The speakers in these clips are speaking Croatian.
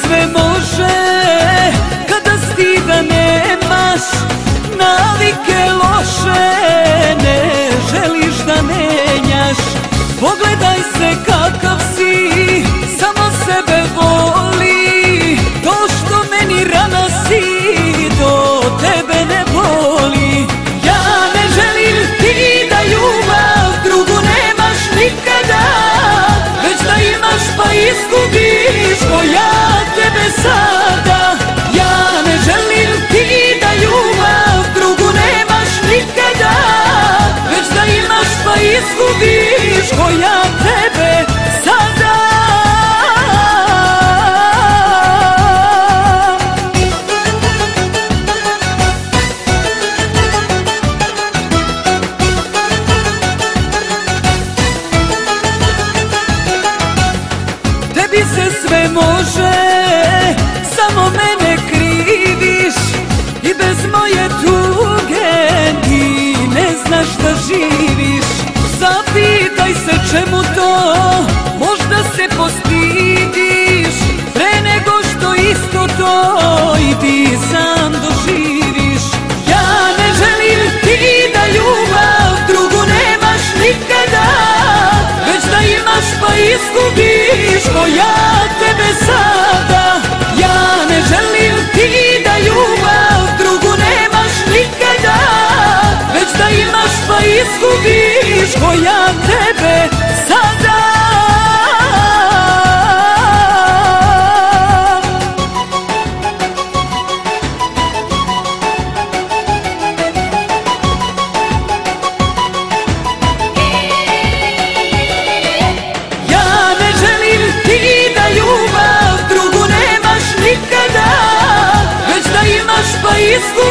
sve može Kada stida nemaš Navike loše Ne želiš da menjaš. Pogledaj se kakav si Samo sebe voli. To što meni rana si Do tebe ne boli. Ja ne želim ti da ljubav Drugu nemaš nikada Već da imaš pa izgubi. Izgubiš Ko ja tebe sada? Tebi se sve može, se čemu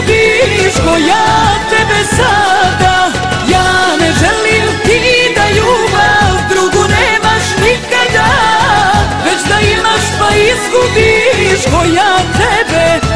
Ljubiško ja tebe sada? Ja ne želim ti da ljubav drugu nemaš nikada. Već da imaš pa izgubiš ko ja tebe.